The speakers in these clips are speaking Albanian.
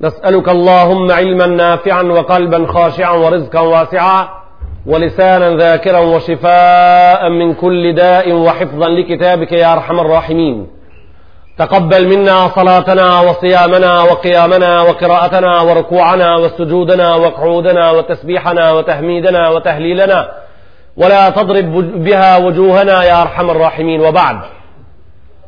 نسألك اللهم علما نافعا وقلبا خاشعا ورزقا واسعا ولسانا ذاكرا وشفاء من كل داء وحفظا لكتابك يا أرحم الراحمين تقبل منا صلاتنا وصيامنا وقيامنا وقراءتنا وركوعنا وسجودنا وقعودنا وتسبيحنا وتحميدنا وتهليلنا ولا تضرب بها وجوهنا يا أرحم الراحمين وبعد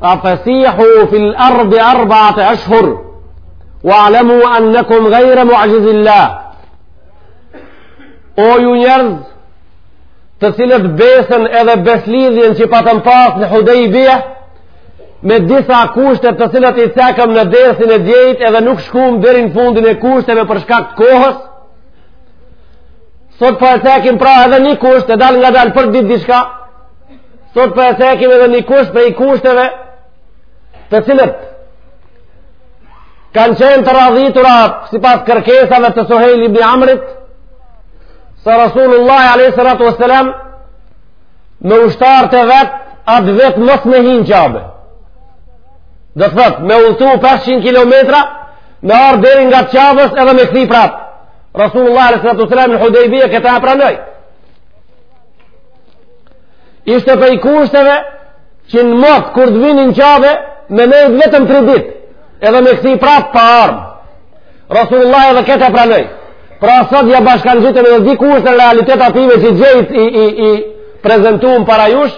A fesihu fil ardi arbaat ashur, wa alemu annekum gajre muajizillah. O ju njerëz, të cilët besën edhe beslidhjen që patën pas në Hudejbije, me disa kushte të cilat i cekëm në dersin e djejt edhe nuk shkum deri n'fundin e kushteve për shkak të kohës, sot po e cekim pra edhe një kusht e dalngadal për dit diçka, Sot po e cekim edhe një kusht prej kushteve të cilat kanë qenë të radhitura sipas kërkesave të Suhejl ibn Amrit se Rasulullah a.s. me ushtarët e vet atë vit mos me hi në Qabe do të thotë me udhtu 500 km me ardhë deri ngat Qabes edhe me u kthy prapë Rasulullah a.s. në Hudejbije këta e pranoj Ishte prej kushteve që në mot kur të vinë n'Qabe me nejt vetëm 3 dit edhe me u kthy prap pa armë. Rasulullah edhe këte e pranoj. Pra sot ja bashkangjitëm edhe dy kushte në realitet atyre që dje i, i, i prezentum para jush,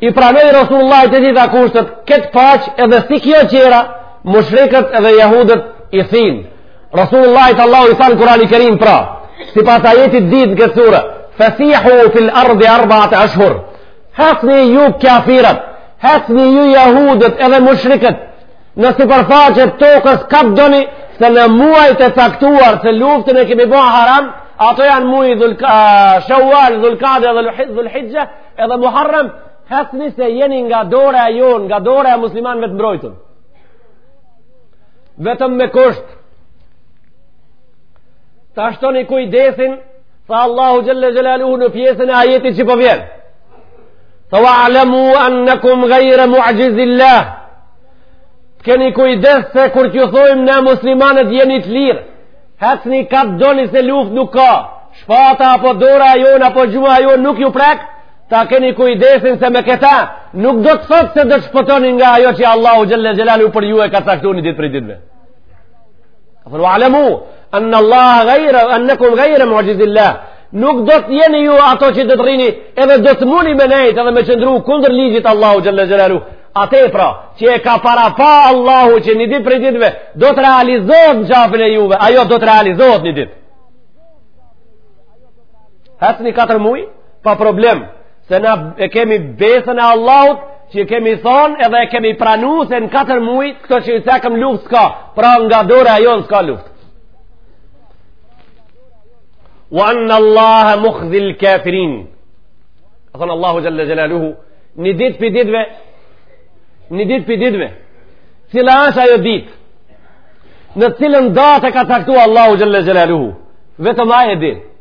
i pranoj Rasulullah të gjitha kushtet, këtë paq edhe si kjo qera, mushrikët edhe jahudët i thinë. Rasulullah Allahu i tha në Kurani Kerim pra, sipas ajetit dytë në këtë surë, fesihu fil ardi arbaat ashur, hecni ju qafirat, hecni ju jahudët edhe mushrikët, në sipërfaqe t'tokës ka t'doni, se në muaj të caktuar se luftën e kemi bë haram, ato janë muaj dhulka, shawal, dhulkade dhe dhulhixhe, edhe muharram, hecni se jeni nga dora jonë, nga dora e muslimanëve të mbrojtun. vetëm me kusht ta shtoni kujdesin tha Allahu xhelle xhelaluhu në pjesën e ajetit që po vjen tha wa alamu annakum gajre muajizillah të keni kujdes se kur t'ju thojmë ne muslimanët jeni të lirë hecni ka të doni se luft nuk ka shpata apo dora jonë apo gjuha jonë nuk ju prekë Ta keni kujdesin se me këta nuk do të thotë se do të shpëtoni nga ajo që Allahu xhelle xhelaluhu për ju e ka caktu një ditë prej ditëve. Tha wa alemu an Allah ghayra annakum ghayra mu'jizillah. Nuk do të jeni ju ato që do të rrini edhe do të muni me nejt edhe me qëndru kundër ligjit Allahu xhelle xhelaluhu. Ate pra, që e ka parapa Allahu që një ditë prej ditëve do të realizohet në qafën e juve, ajo do të realizohet një ditë. Hecni katër mujë? pa problem se na e kemi besën e Allahut që e kemi thonë edhe e kemi pranu se në 4 muaj këto që i cekëm luft s'ka pra nga dora e jonë s'ka luft wa anna Allaha mukhzil kafirin a thonë Allahu xhelle xhelaluhu një ditë prej ditëve një ditë prej ditëve cila është ajo ditë në cilën datë e ka caktua Allahu xhelle xhelaluhu vetëm ai e di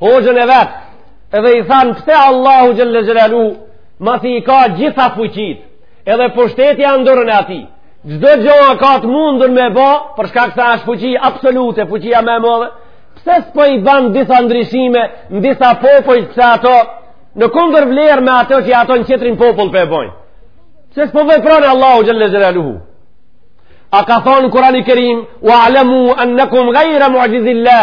Hoxhën e vet, edhe i than pse Allahu xhelle xhelalu masi i ka gjitha fuqit, edhe pushteti janë n'dorën e atij. Çdo gjë ka të mundur me bë, për shkak se është fuqi absolute, fuqia më e madhe. Pse s'po i bën disa ndryshime në disa popuj që ato në kundër vlerë me ato që ato në tjetrin popull po e bojnë? Pse s'po vepron Allahu xhelle xhelalu? A ka thonë Kurani Kerim, "Wa alamu annakum ghayra mu'jizillah"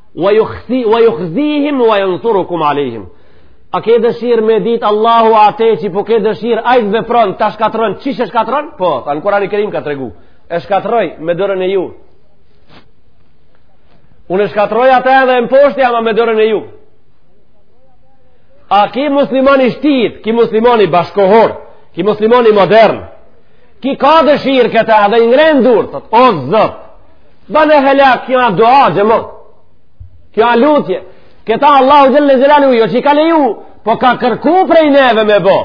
wa yukhzi wa yukhzihim wa yansurkum alayhim a ke dëshir me dit Allahu ate që po ke dëshir ai vepron ta shkatrron qysh e shkatrron po thon Kurani Kerim ka tregu e shkatrroj me dorën e juj unë e shkatrroj atë edhe e mposhti ama me dorën e juj a ki muslimani shtit ki muslimani bashkëkohor ki muslimani modern ki ka dëshir këta edhe i ngren durt o Zot Bane helak kjo a dua xhemat. Kjo a lutje. Këta Allahu xhelle xhelaluhu jo që i ka leju, po ka kërku prej neve me bo.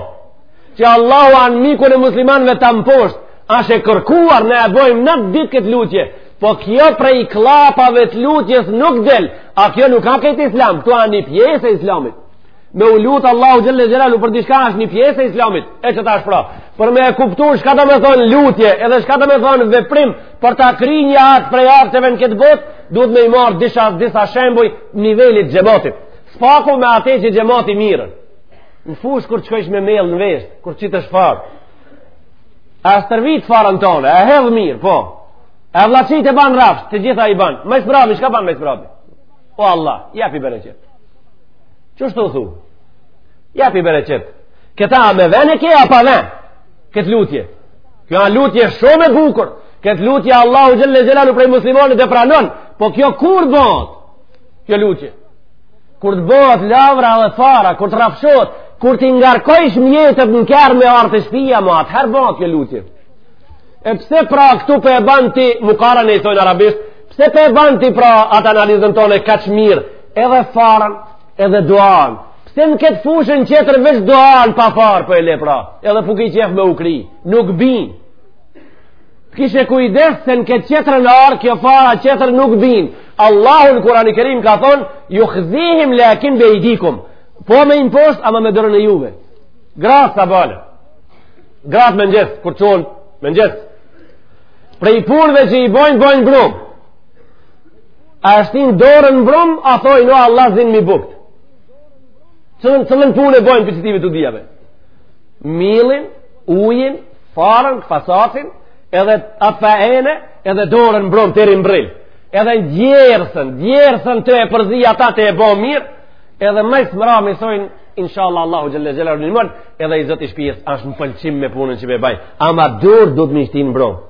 Që Allahu anmikun e muslimanve ta mposht, asht e kërkuar ne e bojmë nat e ditë këtë lutje. Po kjo prej kllapave të lutjes nuk del, a kjo nuk a krejt islam, këtu a një pjesë e islamit. me u lutë Allahu xhelle xhelaluhu për diçka është një pjesë e islamit e qetash pra për me e kuptu shka do me thonë lutje edhe shka do me thonë veprim për ta kri një akt prej akteve në këtë bot duhet me i marë disha, disa shembuj nivelit xhematit s'paku me ate që xhemati miren në fush kur shkojsh me mjell në vjeshtë kur qetsh farë a stërvit farën tonë e hedhë mirë po e vlaçit e banë rafsh të gjitha i banë më së mbrami shka banë më së mbrami o Allah japi bereqet Qysh të thu? Japi bereqetë. Këta a me ven e ke, a pa ven? Këtë lutje. Kjo a lutje shumë e bukur. Këtë lutje Allahu xhelle xhelaluhu prej muslimonit e pranon. Po kjo kur bëhet? Kjo lutje. Kur të bëhet lavra dhe fara, kur të rafshot, kur të ngarkojsh mjetet në kerr me ardh te shpia ma, atëherë bëhet kjo lutje. E pse pra këtu po e ban ti, mukarene i thojnë arabisht, pse po e ban ti pra atë analizën tone kaqë mirë, Edhe farën, edhe duan. Pse në këtë fushën qetër veç duan pa farë për po e le pra? Edhe po ki qef me u kry. Nuk bin. Kije kujdes se në këtë qetër në arë, kjo fara qetër nuk bin. Allahu në Kurani Kerim ka thonë, juhzihim lakin bi ejdikum. Po i mposht, ama me dorën e juve. Gratë sabahle. Gratë në mëngjes, kur çohen, në mëngjes. Prej punëve që i bojnë, bojnë brumë. A e shtinë dorën n'brumë, a thojnë o Allah zimi bukët. Cilën, cilën punë e bojnë për qëtimi të dhijave? Millin, ujin, farën, kvasacin, edhe afaene, edhe dorën n'brumë deri n'bryl. Edhe ngjeshën, ngjeshën tu e përzi ata tu e bo mirë, edhe ma së mrami thojnë, inshallah Allahu xhele xhelaluhu në mund edhe i zoti i shpijës është në pëlqim me punën që e baj ama dorët duhet me i shti n'bru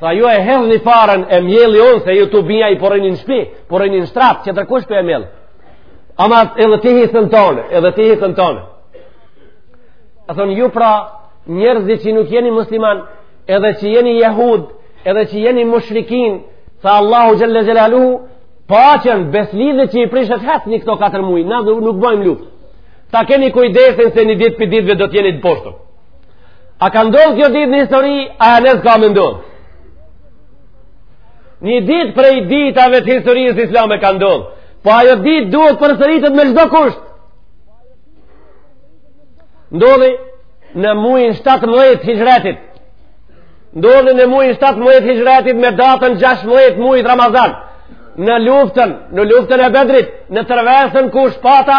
Tha ju e hedhni farën e mjell unë, se ju të bia i po rrini në shpi, po rrini në shtrat, që të kush po e mjell. Ama edhe ti hisen tonde, edhe ti hisen tonde. A thonë ju pra njerëzi që nuk jeni musliman, edhe që jeni jehud, edhe që jeni mushrikin, tha Allahu xhele xhelaluhu, pa qënë po besëlidhje që i prishët hëtë në këto katër muj, na nuk bojmë luftë. Ta keni kujdesin se një ditë prej ditëve do t'jeni të poshtu. A ka ndodhë kjo ditë në histori, a nesër ka me ndodhë. Një ditë prej ditave të historisë islame ka ndodhë, po ajo ditë duhet përsëritet me çdo kusht. Ndodhi në mujin 17 hixhretit, ndodhi në mujin 17 hixhretit me datën 16 mujit Ramazan, në luftën, në luftën e Bedrit, në tërvesën ku shpata,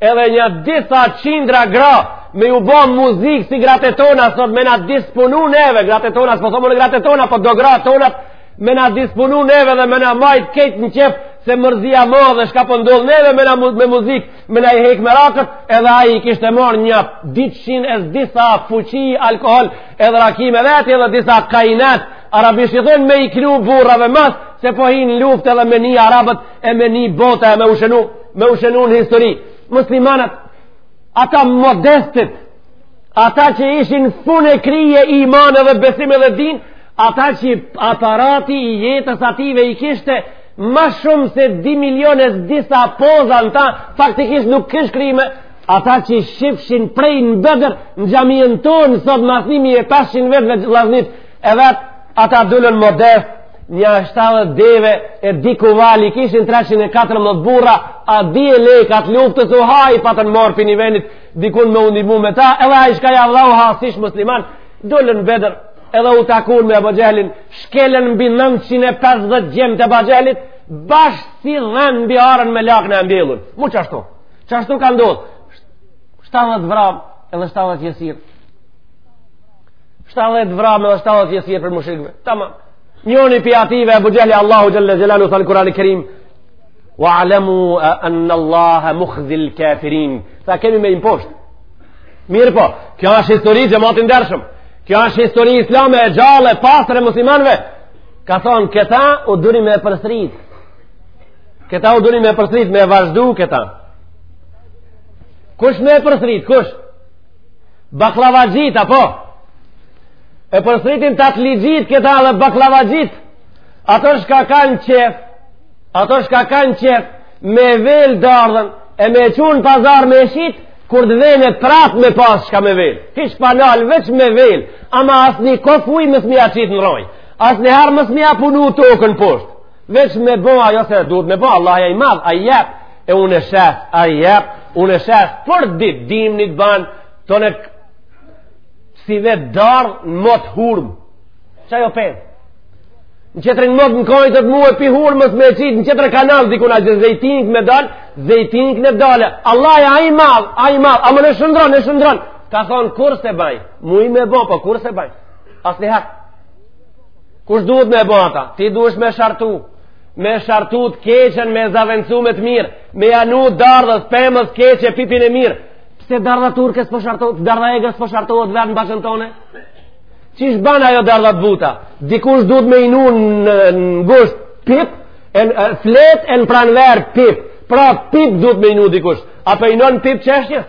Edhe nja disa qindra gra me ju bo muzikë si gratë e tona, sot me na disponu neve, gratë e tona, s'po thom gratë e tona, po do gra tona, me na disponu neve dhe me na majtë krejt në qef, se mërzia e madhe çka po ndodh neve me, na, me muzikë, me na i hekë meraket, edhe ai i kishte marrë nja dyqind e disa fuçi, alkohol, edhe raki me veti, edhe disa kajnat, arabisht i thonë me i knu burrave masi po hinë n'luftë edhe me ni arabët, e me ni bota e me u shënu me u shënu në histori muslimanët ata modestët ata që ishin fund e krye iman edhe besim edhe din ata që aparati i jetës atyne i kishte ma shumë se 2 milion e disa poza në ta faktikisht nuk kish krime ata që shifshin prej në Bedër në xhaminë tonë sot masnimi e 500 vetë dhe laznit e vetë ata dulën modest Nja 70 deve e dy kuval i kishin 314 burra, a dy jelekat luftës uha i patën marrë prej një venit, dikun me u ndihmu me ta, edhe ai shka ja dha uha s'ish musliman, dolën n'Bedër, edhe u takun me Ebu Xhehlin, shkelën mbi 950 djem të Ebu Xhehlit, bashkë si dhentë mbi arën me lakna e mbjellun. Mu qashtu. Qashtu ka ndodhë. 70 vramë edhe 70 jesirë. 70 vramë dhe 70 jesirë prej mushrikëve. Tamam, njoni prej atyve, Ebu Xhehli. Allahu Xhelle Xhelaluhu thotë n'Kurani Kerim, wa alemu anne Allahe mukhzil kafirin. Tha kemi me i mposhtë. Mirëpo, kjo është histori xhemat i ndershëm. Kjo është histori islame e gjallë e pastër e muslimanve. Ka thonë, këta duhet me përsërit. Këta duhet me përsërit, me vazhdu këta. Kush me përsërit, kush? Kush? Bakllavaxhit, a po e përsëritin tatlixhit këta dhe bakllavaxhit, ato shka kanë qef, ato shka kanë qef, me vel dardhën, e me çu n'pazar me shit, kur të venë prap me pas shka me vel. Hiç pa nalë, veç me vel, ama as një kofë ujë mos me ja qitë në rrojë, as një herë mos me ja punu tokën poshtë. Veç me bo ajo se duhet me bo, Allahi i madh, ai jep, e unë e shes, ai jep, unë e shes, për ditë, dimnit ban, të në sivjet dardhë, në mot hurmë. Qajo pemë n'qetër mot në kojtë të të muë e pi hurmë, mësë me qitë, në qetër kanal, dikun edhe zejtin ke me dalë, zejtin ke me dalë, Allahi a i madh, a i madh, ama e shndërron, e shndërron, ka thonë kur s'e baj, muj me bo, po kur s'e baj, as një Kush duhet me bo ata? Ti duhesh me shartu. Me shartu të keqen, me zavendsu me të mirë. Me ja vnu dardhës, pemës keqe, pipin e mirë. Pse dardha turke s'po shartu, dardha egër s'po shartohet dhe në bashçen tonë? Qysh ban ajo dardha të buta? Dikush duhet me i vnu në, në gusht pip, en, flet e në pranverë pip. Pra pip duhet me i vnu dikush. A po i vnon pip çështjes?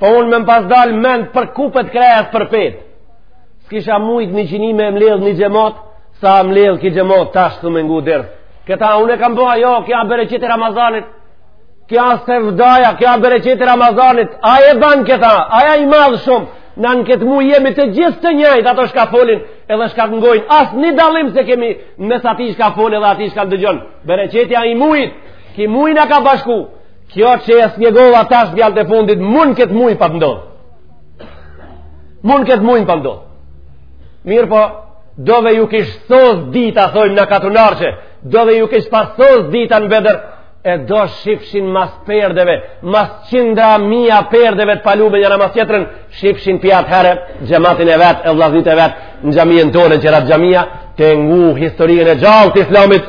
Po unë me më pas dalë mend për kupe t'kresë përpjetë s'kisha mujtë një qini me mledhë një xhemat, sa mledhë ky xhemat, tash tu më ngu ders. Këta unë e kam bë, a, jo, ky a bereqeti i Ramazanit, kjo a sevdaja, ky a bereqeti i Ramazanit, ai e ban këta, ai a i madh shumë, ne në këtë muj jemi të gjithë të njajtë, ato shka folin edhe shka të ngojnë, asnjë dallim s'e kemi mes atij shka folin edhe atij shka dëgjon. Bereqeti i mujit, ky muj na ka bashku, Kjo që e spjegova tash fjalët e fundit, mun n'këtë muj pat ndodhë. Mun n'këtë muj pat ndodhë. Mirëpo, dove ju kish sos dita, thojmë në katunarçe, dove ju kish pas sos dita në Bedër, e do shifshin mas perdeve, mas qindra mija perdeve të palume njëra mas tjetrën, shifshin pej atëherë, xhematin e vet, e vllaznit e vet, në xhaminë tonë, në qerat xhamia, tu ngu historinë e gjallë të islamit,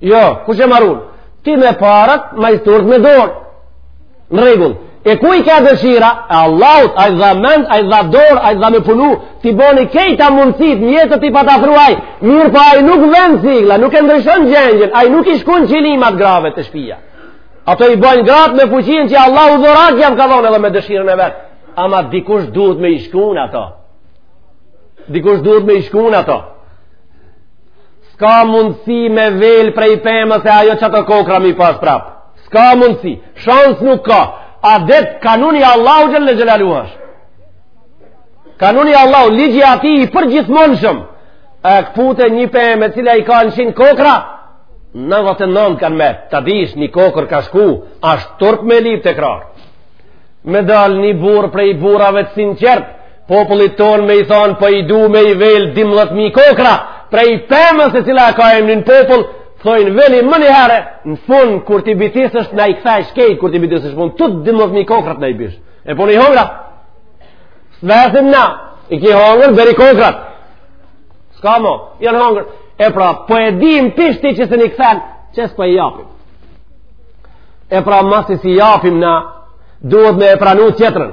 Jo, kush e marun? Ti me parat, ma shkurt me dorë. Në rregull. E kuj ka dëshira? E Allahut, ai dha mend, ai dha dorë, ai dha me punu. T'i boni kejt mundësitë, mjetet t'i pat afru ai. Mirëpo ai nuk ven cigla, nuk e ndryshon gjendjen, ai nuk i shkun qilimat grave te shpia. Ato i bojnë gratë me fuqinë që Allahu dhuratë jau ka dhonë edhe me dëshirën e vet. Ama dikush duhet me i shkun ato. Dikush duhet me i shkun ato. S'ka mundësi me vel prej pemës e ajo qato kokrra me i pas prap. S'ka mundësi. Shans nuk ka. Adet kanuni Allahut xhelle xhelaluhu ash. Kanuni Allahut, ligji i tij i përgjithmonshëm. E këpute një pemë e cila i ka njëqind kokrra, nandhetë e nandë kanë met, ta dish një kokërr ka shku, ashtë turp me lyp tekrar. Me dalë një burrë prej burrave të sinqertë, Popullit tonë me i thonë për po i du me i velë 12.000 kokrra, prej pemës e cila ka emnin popull, thojnë veli më një herë, në fund, kur t'i bitisësh na i kthejsh kejt, kur t'i bitisësh n'fund, tut 12.000 kokrrat na i bish. E po na i hongre, s'vesim na, i ki hongër, bjeri kokrrat. S'ka mo, janë hongër. E pra, po e dim pishti që s'na i kthen, që s'po i japim. E pra, masi s'i japim na, duhet me e pranu tjetrën.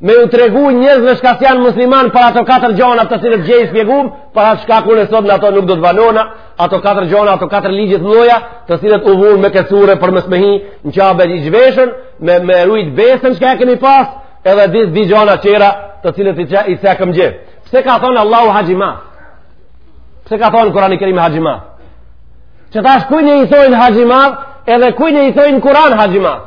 me ju tregu njerëzve shka s'janë musliman për ato katër gjona të cilat dje i spjegum, për atë shka une sot në ato nuk do të vonona, ato katër gjona, ato katër ligje t'mdhoja, të cilat u vunë me këtë sure për mos me hi në Qabe i zhveshun, me, me rujt besën shka e kemi pas, edhe dy, dy gjona qera të cilat i, i cekëm dje. Pse ka thonë Allahu haxhi i madh? Pse ka thonë Kurani Kerim haxhi i madh? Qitash kujna i thonë haxhi i madh, edhe kujna i thonë Kuran haxhi i madh?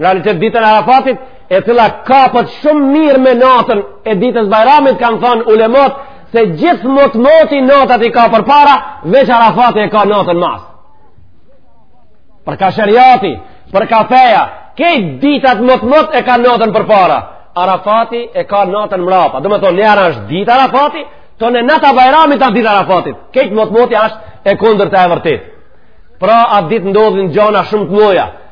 Në realitet ditën e Arafatit, e cila kapet shumë mirë me natën e ditës Bajramit, kanë thënë ulemot se gjithë motmoti natat i ka përpara, veç Arafati e ka natën mas. Për ka sheriati, për ka feja, kejt ditat motmot e ka natën përpara. Arafati e ka natën mrapa. Domethonë, njëra është ditë Arafati, tonë nata Bajramit atë ditë Arafatit. Kejt motmoti është e kundërta e vërtetë. Pra atë ditë ndodhin gjona shumë të mdhoja.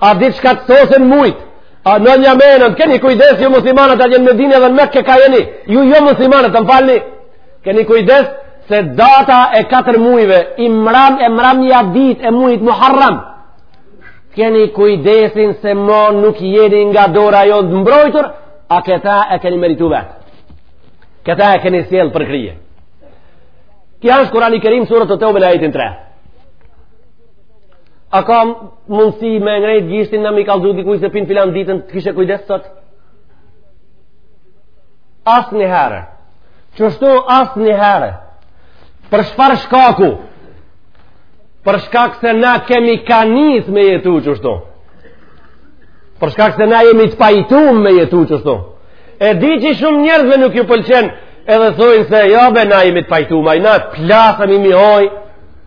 A ditë shka të sosen mujtë? A në një menën, keni kujdes ju muslimanët a jeni n'Medine dhe në Mekke ka jeni, ju jo muslimanët të më falni, keni kujdes se data e 4 mujve, i mram e mramja ditë e mujit muharram, keni kujdesin se mo nuk jeni nga dora jonë t'mbrojtur, a këta e keni meritu vetë, këta e keni sjellë për krye. Kjo është Kurani Kerim suretu Teube në ajetin 3. A ka mundësi me ngrejt gishtin na me i kallzu dikuj se pi n'filan ditën të kishe kujdes sot? Asnjëherë. Qështu asnjëherë. Për çfarë shkaku? Për shkak se na kemi ka nis me jetu qështu. Për shkak se na jemi të pajtum me jetu qështu. E di që shumë njerëzve nuk ju pëlqen edhe thojnë se jo be na jemi të pajtum. A i na plasëm i mihojnë.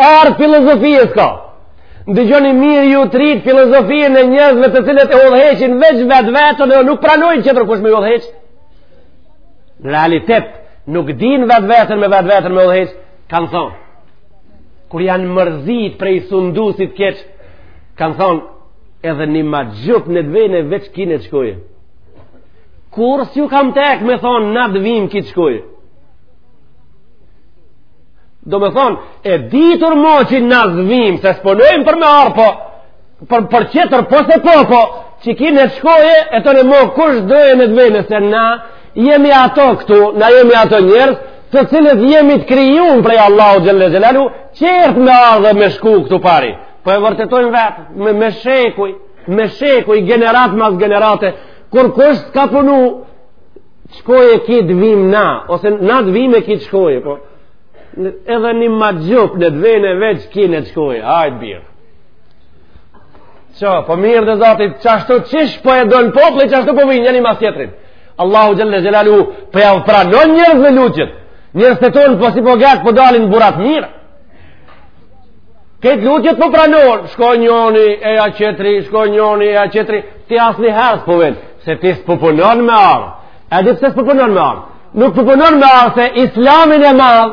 Erë filozofie s'ka. Ndëgjoni mirë ju të ritë filozofinë e njerëzve të cilët e udhëheqin veç vetveten e nuk pranojnë qetërkush me i udhëheq. Në realitet, nuk dinë vetveten me vetveten me udhëheq, kanë thonë. Kur janë mërzit prej sundusit keq, kanë thonë, edhe një maxhup ne të vjen e veç ki ne të shkojë. Kurrë s'ju ka tek me thonë, na të vim ki të shkojë. Domethonë, e ditur mo që na s'vim, se s'punojmë për me ardh, po, por, për qetër, po se po, po, që ki ne shkoje, e tani mo, kush dojë ne të vjen e, se na jemi ato këtu, na jemi ato njerëz, të cilët jemi të krijun prej Allahu xhelle xhelaluhu, qërtë me ardh e me shku këtu pari, po e vërtetojmë vetë, me, me shekuj, me shekuj, gjeneratë mas gjenerate, kurkush s'ka punu, Shkoje ki të vim na, ose na të vim e ki të shkoj, po. Edhe një maxhup ne të vjen e veç ki ne të shkoj, hajt birë. Qo, po mirë de zati, qashtu qysh po e don populli, qashtu po vijnë njeni mas tjetrin. Allahu xhelle xhelaluhu, po jau pranon njerëzve lutjet, njerëzit tonë po si po gatë, po dalin burra t'mirë. Krejt lutjet po pranon, shko njoni eja qetri, shko njoni eja qetri, ti asnjëherë s'po vjen, se ti s'po punon me ardh. E di pse s'po punon me ardh? Nuk po punon me ardh se islamin e madh,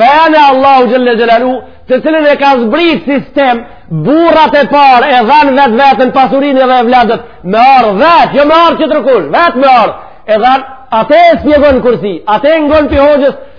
fenë e Allahu xhelle xhelaluhu, të cilën e ka zbrit sistem, burrat e parë e dhanë vetveten, pasurinë edhe evladët, me ardh vetë, jo me ardh qetërkush, vetë me ardh, e dhanë, atë e shpjegon kursi, atë e ngon pi hoxhës,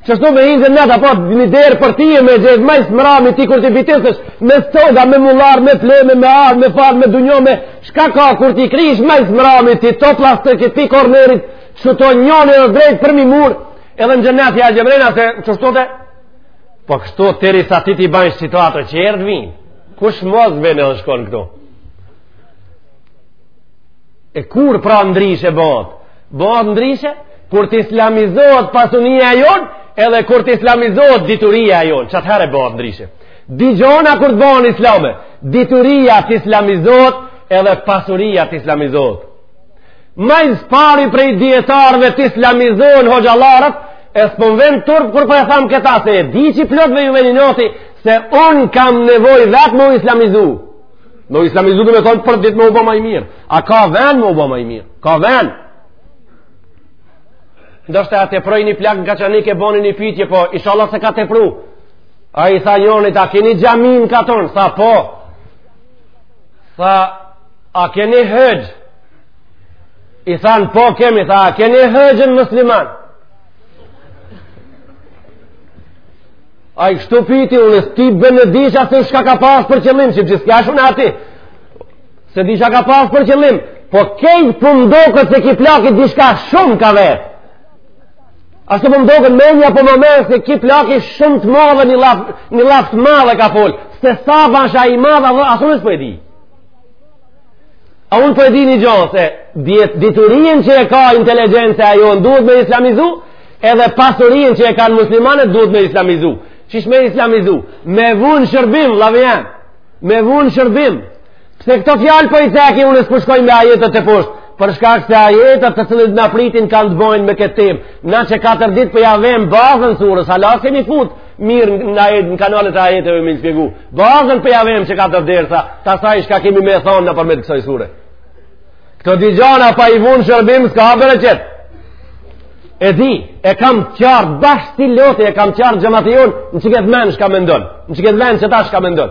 Qështu me hi në xhenet, po, një derë për ti e me gjithë, ma së mrami ti kur ti bitisësh, me stoga, me mullar, me pleme, me arë, me farë, me dunjo, me shka ka kur ti krysh, ma së mrami ti, to plasë të këtij kornerit, që to njone dhe drejt përmi mur, edhe në xhenet ja gjëmrena se qështu të, po kështu të tëri sa ti ti banjë situatë që erdë vinë, kush mos vene dhe shkonë këtu? E kur pra ndryshe bohet? Bëhet ndryshe kur të islamizohet pasunia e jonë edhe kur të islamizohet dituria e jonë. Qatë herë bëhet ndryshe. Dy gjona kur të bëhen islame. Dituria të islamizohet edhe pasuria të islamizohet. Ma së pari prej dijetarëve të islamizohen hoxhallarët e s'po m'vjen turp kur po e thamë këta se e di që plot dhe ju veni noti se unë kam nevojë vetë me u islamizu. Me u islamizu domethonë për ditë me u bo ma i mirë. A ka ven me u bo ma i mirë. Ka ven. Ndoshta e teproi një plak n'Kaçanik e boni një pyetje, po inshallah s'e ka tepru. Ai i tha njonit a keni xhami n'katun, tha po. Tha a keni hoxhë? I than po kemi, tha a e keni hoxhën musliman? Ai kështu pyti, unë s'di be, në disha se shka ka pas për qëllim, që gjithë kja shumë aty. S'e di shka ka pas për qëllim, po krejt po m'doket se ky plaki dishka shumë ka vetë. Ashtu po m'doket, menja po ma merr se ky plaki shumë të madhe një llaf një llaf të madhe ka folë. Se sa bash e madhe, as unë s'po e di. A unë po e di një gjo se diturinë që e ka inteligjencia jonë duhet me islamizu, edhe pasurinë që e kanë muslimanët duhet me islamizu. Qysh me islamizu? Me vu në shërbim, lavë janë. Me vu në shërbim. Pse këto fjalë po i ceki unë s'po shkoj me ajetet teposhtë, për shkak se ajetet të cilat na pritin kanë të bëjnë me këtë temë. Na që katër ditë po ja vëmë bazën surës, hala s'kemi fut mirë në ajet në kanalet e ajeteve me shpjegu. Bazën po ja vëmë që katër dersa, ta sa i shka kemi me thon nëpërmjet kësaj sure. Këto dy gjona pa i vu n'shërbim s'ka bereqet. E di, e kam qartë bash si loti, e kam qartë xhemati jonë, në që këtë menë shka mendon, në që këtë menë që ta shka mendon.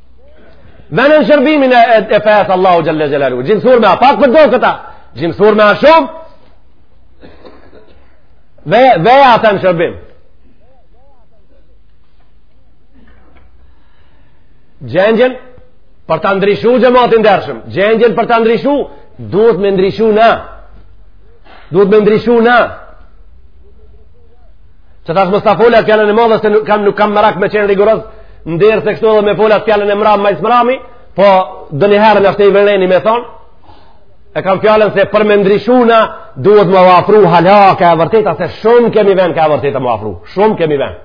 Dhe në shërbimin e, e, e fesë Allahu xhelle xhelaluhu. Gjimësur me a pak për do këta. Gjimësur me a shumë. Dhe, dhe atë në shërbim. Gjendjen për ta ndryshu xhemat i ndershëm. Gjendjen për ta ndryshu, duhet me ndryshu na. Duhet me ndryshu na. Që tash mos ta folat fjalën e madhe se nuk kam, nuk kam merak me qenë rigoroz ndërsa kështu edhe me folat fjalën e mramë ma të mrami, po ndonjëherë asht i vërreni me thonë, e kam fjalën se për me ndryshu na duhet me u afru hala ka e vërteta se shumë kemi ven ka e vërteta me u afru, shumë kemi ven.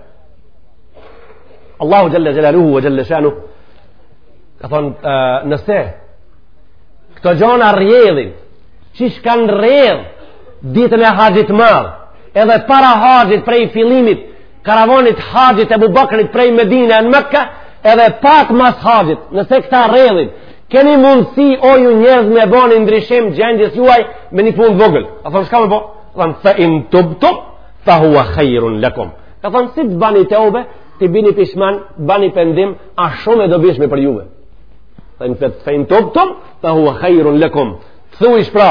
Allahu xhel-le xhelaluhu ve xhel-le shanu, ka thonë, nëse, këto gjona rrjedhin, qysh kanë rrjedh ditën e haxhit t'madh, Edhe para haxhit prej fillimit, karavanit haxhit e Abu Bakrit prej Medine e në Mekka, edhe pak mas haxhit, nëse këta rrjedhin, keni mundësi o ju njerëz me bo një ndryshim gjendjes juaj me një punë vogël. Ka thonë, shka me bo? Ka thonë, fa in tubtum, fa huwa khajrun lakum. Ka thonë, si të bani teube, të bini pishman, bani pendim, asht shumë e dobishme për juve. Fa in tubtum, fa huwa khajrun lakum. Të thujsh pra,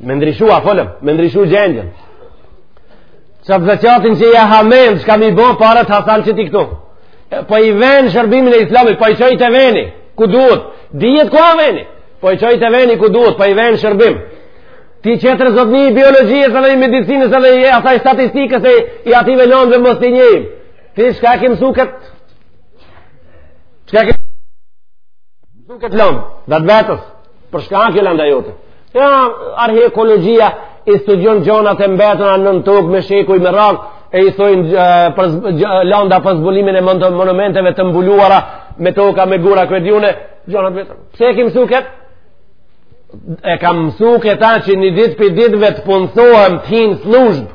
me ndryshu a folëm me ndryshu gjendjen qat zeqatin që ja hamen çka me i bo paret hasan që ti këtu po i ven shërbimin e islamit po i çoj te veni ku duhet dijet ku a veni po i çoj te veni ku duhet po i ven shërbim ti qetër zotni i biologjisë edhe i medicinës edhe i asaj statistikës e i atyne lonëve mos të njëjim ti shka ke mësu këtë shka ke mësu këtë lonë vete veten Për shka a kjo landa jote? Ja, arheologjia i studion gjonat e mbetuna nën tokë me shekuj me radhë, e i thojnë për landa për zbulimin e monumenteve të mbuluara me toka, me gura, ku e di une, gjonat me të... Pse e ki msu këtë? E kam mësu këta që një ditë pi ditëve të punësohem të hinë slluzhbë.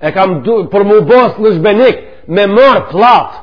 E kam du, për mu bo slluzhbenik me marrë pllatë.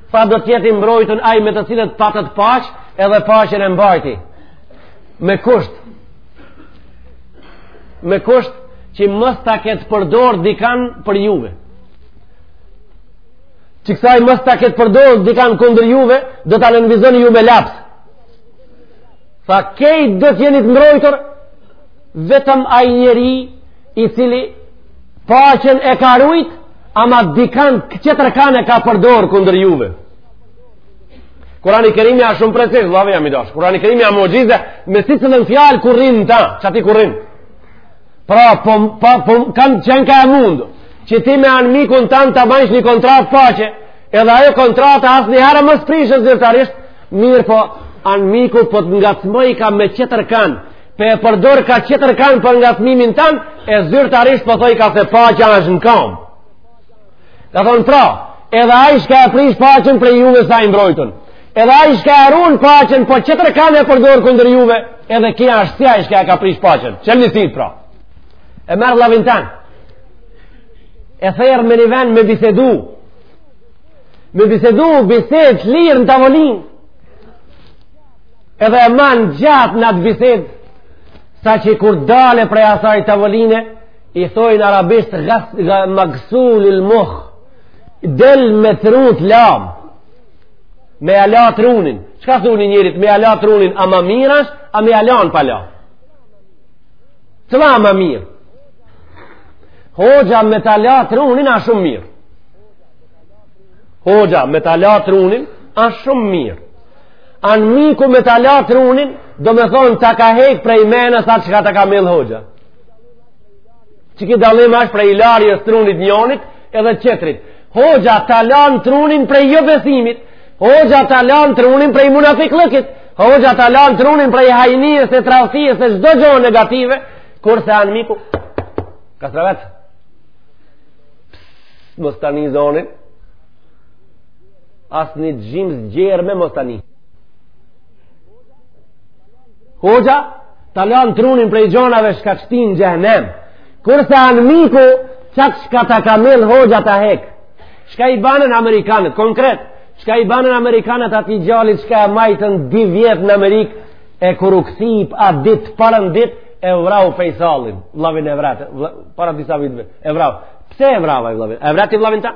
Tha do të jetë i mbrojtur ai me të cilët patët paq, edhe paqen e mbajti. Me kusht. Me kusht që mos ta ketë përdor dikan për juve. Nëse ai mos ta ketë përdor dikan kundër juve, do ta nënvizoni ju me laps. Tha kej do të jeni të mbrojtur vetëm ai njeri i cili Paqen e ka rujt, ama dikan qetër kan e ka përdorë kundër juve. Kurani Kerimi a shumë preciz, vllavi jem i dashtë. Kurani Kerimi a muxhizë, me si se edhe një fjalë kurrin ta, që ati kurrin. Pra, po, po, po, kanë qenka e mundur, që ti me anmikun tan ta bajsh një kontratë paqe, edhe ajo kontrata asnjëherë mos prishet zyrtarisht, mirëpo anmiku po të ngacmojka me qetër kan, Po e përdorka qetër kanë për ngacmimin tanë, e zyrtarisht po thojka se paqa është në kamë. Ka thonë pra, edhe ai shka e prish paqen prej juve s'a i mbrojtun. Edhe ai shka e run paqen, po qetër kanë e përdor kundër juve, edhe ky është si ai shka e ka prish paqen. Qëllë një sitë pra. E merr vllavin tanë. E therr me një ven me bisedu. Me bisedu, bisedë t'lirë në tavolinë. edhe e manë gjatë në atë bisedë, sa që kur dale prej asaj tavoline, i thojnë arabisht nga magsul il muh, del me tru t'lam, me ja la trunin, çka thuni njerit, me ja la trunin, a ma mirë asht, a me ja lanë pa la. Cila ma mirë. Hoxha me ta la trunin, a shumë mirë. Hoxha me ta la trunin, a shumë mirë. Anmiku me ta la trunin, domethonë ta ka hek prej menës atë çka ta ka mill hoxha. Qiky dallim ashtë prej larjes së trunit njonit edhe qetrit. Hoxha ta lan trunin prej jobesimit, hoxha ta lan trunin prej munafikllëkit, hoxha ta lan trunin prej hajnies e trathties e çdo gjo negative, kurse anmiku, kastravec, mos ta ni zonin As një gjim zgjerë me mos ta ni. Hoxha ta lan trunin prej gjonave shka t'shtin n'xhehnem. Kurse anmiku, qatë shka ta ka mill hoxha ta hek. Shka i banën Amerikanët, konkret, shka i banën Amerikanët atij djalit shka e majtën dy vjet në Amerikë, e kur u kthy a ditë parën ditë, e vrau Fejsalin, vllavin e vratë, para disa viteve, e vrau. Pse e vrau e vllavin? E vratë i vllavin ta?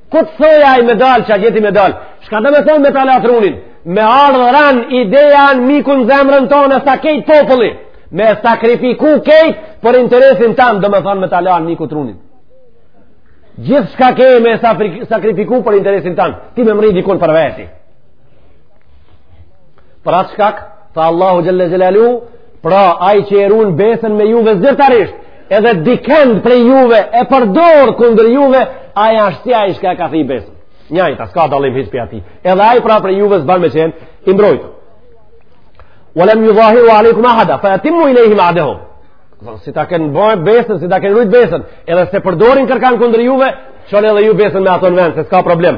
Ku të thoi ai me dal, çka gjeti me dal? Çka domethonë me ta la trunin? Me ardhë ran ideja e anmikut n'zemrën tone sa kejt populli. Me sakrifiku kejt për interesin tanë, domethonë me ta la anmiku trunin. Gjithë shka ke me sakrifiku për interesin tanë, ti me mrri dikun për veti. Për atë shkak, tha Allahu Xhele Xhelaluhu, pra aj që e run besën me juve zyrtarisht, edhe dikend prej juve e përdor kundër juve, aj ashtë si aj shka ka thy besën. Njajta, s'ka dallim hiç për ati. Edhe aj pra prej juve s'ban me qenë i mbrojtë. Ve lem judhahiru alejkum ehada, fe etimmu ilejhim ahdehum. Si ta kenë bo besën, si ta kenë rujtë besën, edhe s'e përdorin kërkan kundër juve, çone edhe ju besën me ato në vend, se s'ka problem.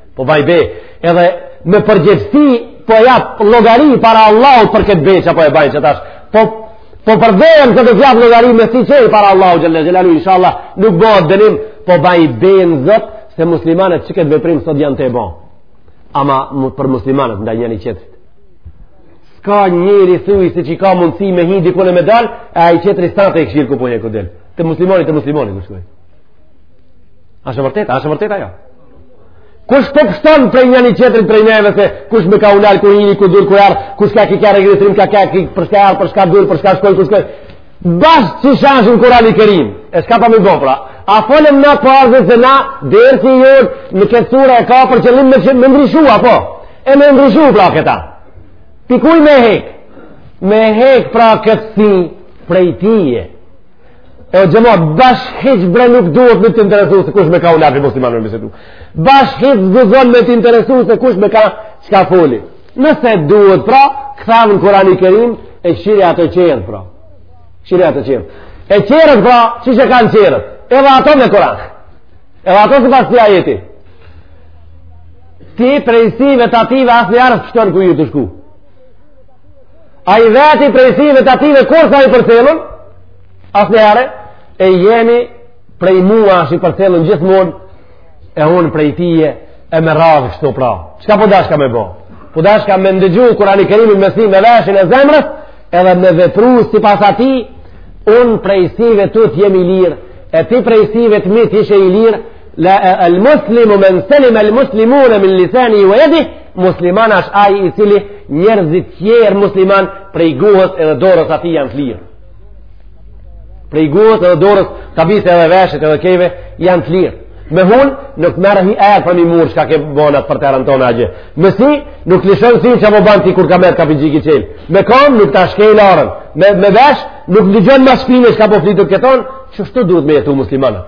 Po baj be, edhe me përgjegjësi po jap llogari para Allahut për këtë be që po e baj qetash. Po, po përdojnë këtë të jap llogari me siguri para Allahut xhelle xhelaluhu, insha Allah, nuk bëhet dënim, po baj be në Zot se muslimanët qët veprim sot janë tu e bo. Ama për muslimanët ndaj njëri tjetrit. S'ka njeri thujse që ka mundësi me hi dikun e me dalë, e ai tjetri s'a tu e kshyr ku po një këtë delë. Të muslimanit, të muslimanit, në shkujë. A asht e vërtetë, a asht e vërtetë ajo? Kush po pshton prej njëri tjetrit prej neve se kush me ka u ul, ku hini, ku dul, ku ardh, kush ka ki ka regjistrim, ka ka ki për shka ardh, për shka dul, për shka shkoi, ku shkoi. Bash që shanshin Kurani kerim, e shka pa mi bo pra. A folëm na po ardhe se na, dherë që një në këtë sure e ka për qëllim me, me ndryshu, apo? E me ndryshu pra këta. Pikuj me hek, me hek pra këta sy prej tije. E o xhemat, bash hiç bre nuk duhet me të interesu se kush me ka u lapi musliman me bisedu. Bash hiç zëzon me të interesu se kush me ka çka foli. Nëse duhet pra, kthehemi në Kurani kerim, e kshyri ata tjerët pra. Kshyri ata tjerët. E tjerët pra, çka kanë tjerët? Edhe ata me Kuran. Edhe ata sipas ktij ajeti. Ti prej syve të ative asnjëherë s'pshton ku je tu shku. Ai veti prej syve të ative kur s'a i përcjellun, asnjëherë, e jemi prej mua asht i përcjellun gjithmonë, e unë prej tije e me radhë kështu pra. Çka po dashka me bo? Po dashka me ndëgju Kurani kerimin me sy me veshin e zemrës, edhe me vepru sipas atij, unë prej syve tu t'jem i lirë, e ti prej syve të mi t'ishe i lirë, la e el muslimu men selime el muslimune min lisanihi Musliman është ai i cili njerëzit tjerë musliman prej guhës edhe dorës atij janë të lirë. Prej guhës edhe dorës të bisë edhe veshët edhe keve janë të lirë. Me hunë nuk merr hi e për një murë shka ke bonat për të rëntonë a gjë. Me sy nuk lishën si që më banë ti kur ka marrë ka për gjikë qelë. Me kam nuk ta shkel arën. Me, me vesh nuk ngjon mas shpine shka po flitur këtonë qeshtu duhet me jetu muslimanët.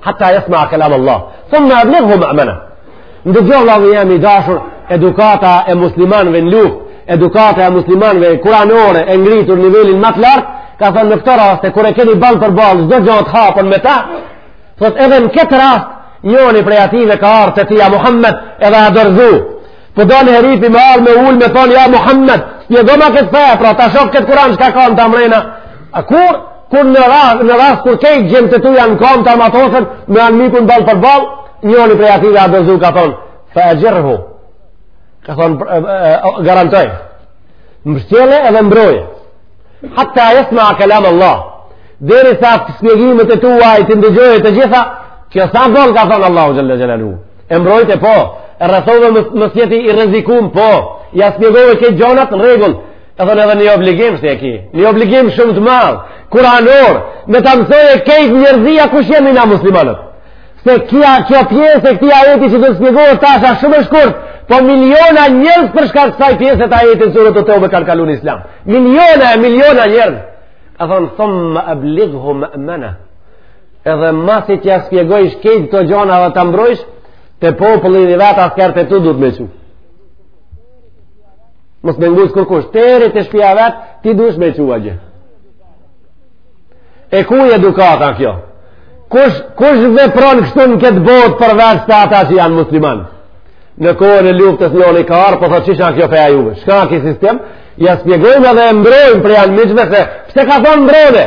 Hatta jesmea kelam Allah. Thumme eblighhu me'mene. Ndëgjo vllavi jem i dashur edukata e muslimanve në luftë, edukata e muslimanve kuranore e ngritur nivelin ma të lartë, ka thënë në këto raste, kur e keni ballë për ballë, çdo gja të hapën me ta, thotë edhe në këtë rast, njoni prej ative ka ardh te ti ja Muhammed edhe a dorëzu, Po don njeri me ardh me u ul me thonë, ja Muhammed, shpjegoma këtë fe, pra ta shoh këtë Kuran çka kanë mrena. A kur, kur në rast, në rast kur krejt xhemati tu janë kanë të armatosun, me anmikun ballë për ballë, njëri prej ative a dorëzu ka thonë, fe exhirhu, ka thonë, garantoj, mshtjelle edhe mbroje, hatta jesmea kelam Allah, deri sa shpjegimet e tua t'i ndëgjojë të gjitha, kjo sa dhëllë ka thonë Allahu Xhelle Xhelle E mbrojte po, e rrethove më, mos jetë i rrezikum po. Ja spjegove krejt gjonat në rregull. E thotë edhe një obligim që e ki. Një obligim shumë të madh, kuranor, me ta mësojë krejt njerëzia kush jemi na muslimanët. Se kia kjo pjesë e këtij ajeti që do të spjegohet tash është shumë e shkurt, po miliona njerëz për shkak të kësaj pjese të ajetit suretu Teube kanë kaluar në Islam. Miliona e miliona njerëz. E thotë thumma ablighu ma'manah. edhe masi që ja spjegojsh krejt këto gjona dhe të mbrojsh të populli i vet asker ti duhet me çu mos me ngusë kërkush të eri të shpia vetë ti dush me çu atje e ku është edukata kjo kush, kush vepron kështu në këtë botë përveç ata që janë musliman në kohën e luftës një qafir po thë që shka kjo feja juve çka ki sistem ja spjegojmë dhe e mbrojmë prej anmiqve sepse ka thonë mbroje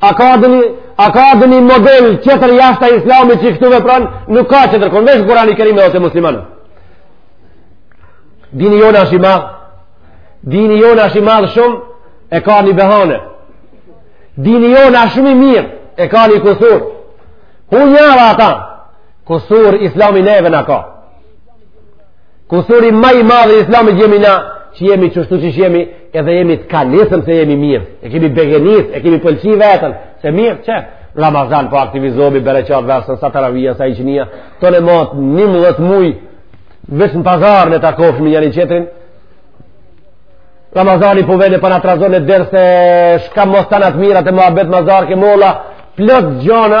A ka dini, a ka dini model qetër jashta islamit që kështu vepron, nuk ka qetër kun veç Kurani Kerim ose muslimanë. Dini jonë ashtë i madhë, dini jonë ashtë i madhë shumë, e ka një behane. Dini jonë ashtë shumë i mirë, e ka një kusur. Po njëri asht, kusur islami neve në ka. Kusuri ma i madhe i islamit jemi na, që jemi qështu qysh jemi, edhe jemi teknisëm se jemi mirë, e kemi begenis, e kemi pëlqy veten, se mirë, qe, Ramazan po aktivizomi, bile qatë verën, sa teravija, sa jacia, tani mandej njëmbëdhetë muj, veç në pazar u takofshim me njëri qetrin, Ramazani po vjen e po na trazon në derë se s'ka më të mirë se muhabet pazar ke molla, plot gjona,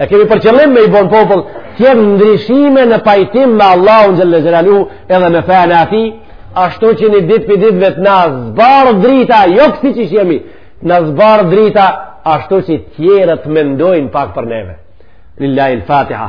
E kemi për qëllim me i bon popull, të kemi ndryshime në pajtim me Allahun xhelle xhelalu edhe me fenë e tij, ashtu që një ditë pi ditëve të na zbardh drita, jo kësi qysh jemi, të na zbardh drita ashtu që tjerët të mendojnë pak për neve. Lillahi al-Fatiha.